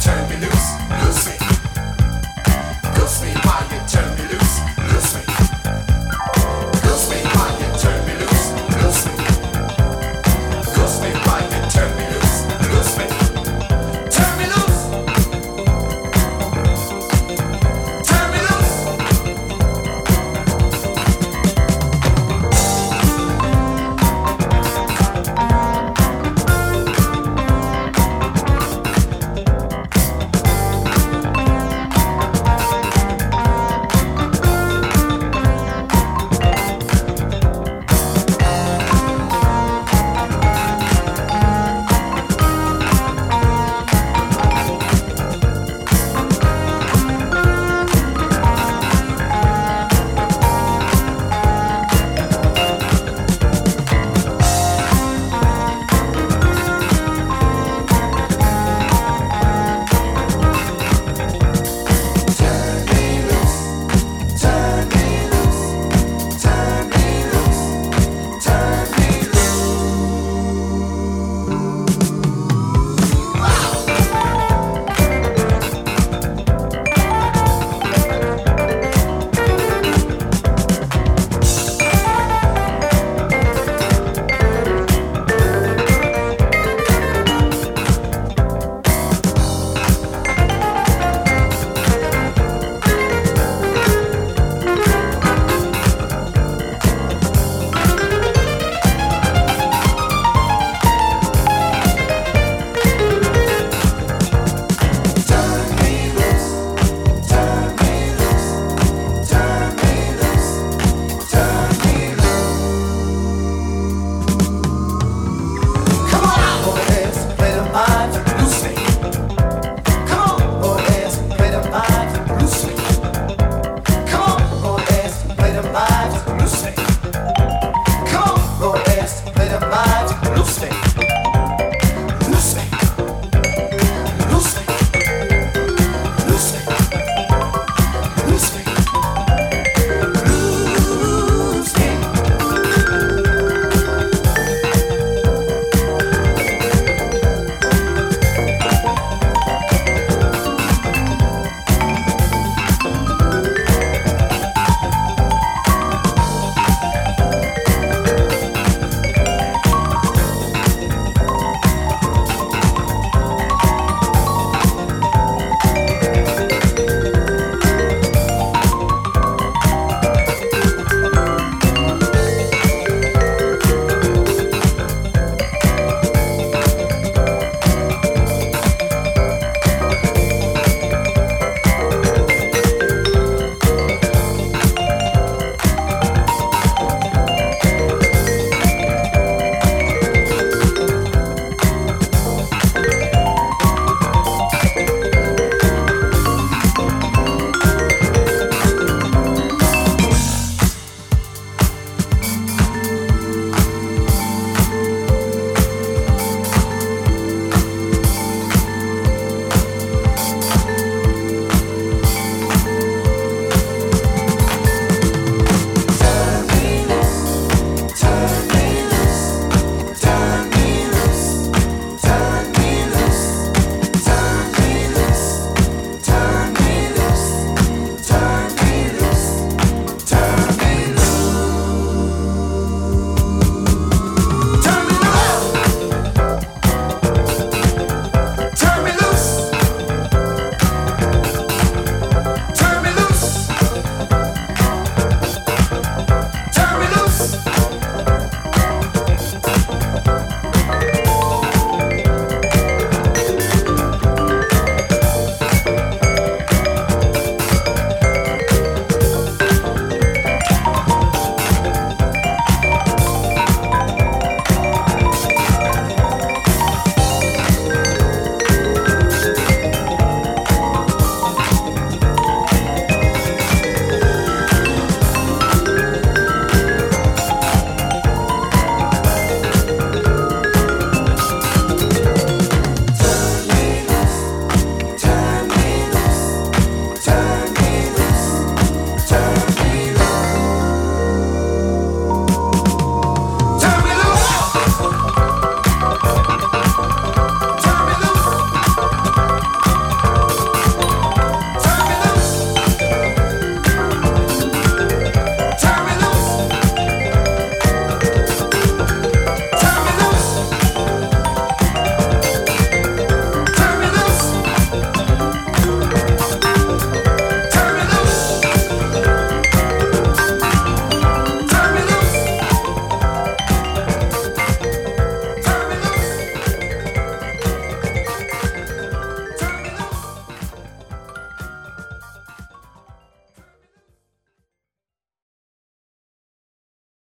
turn me loose.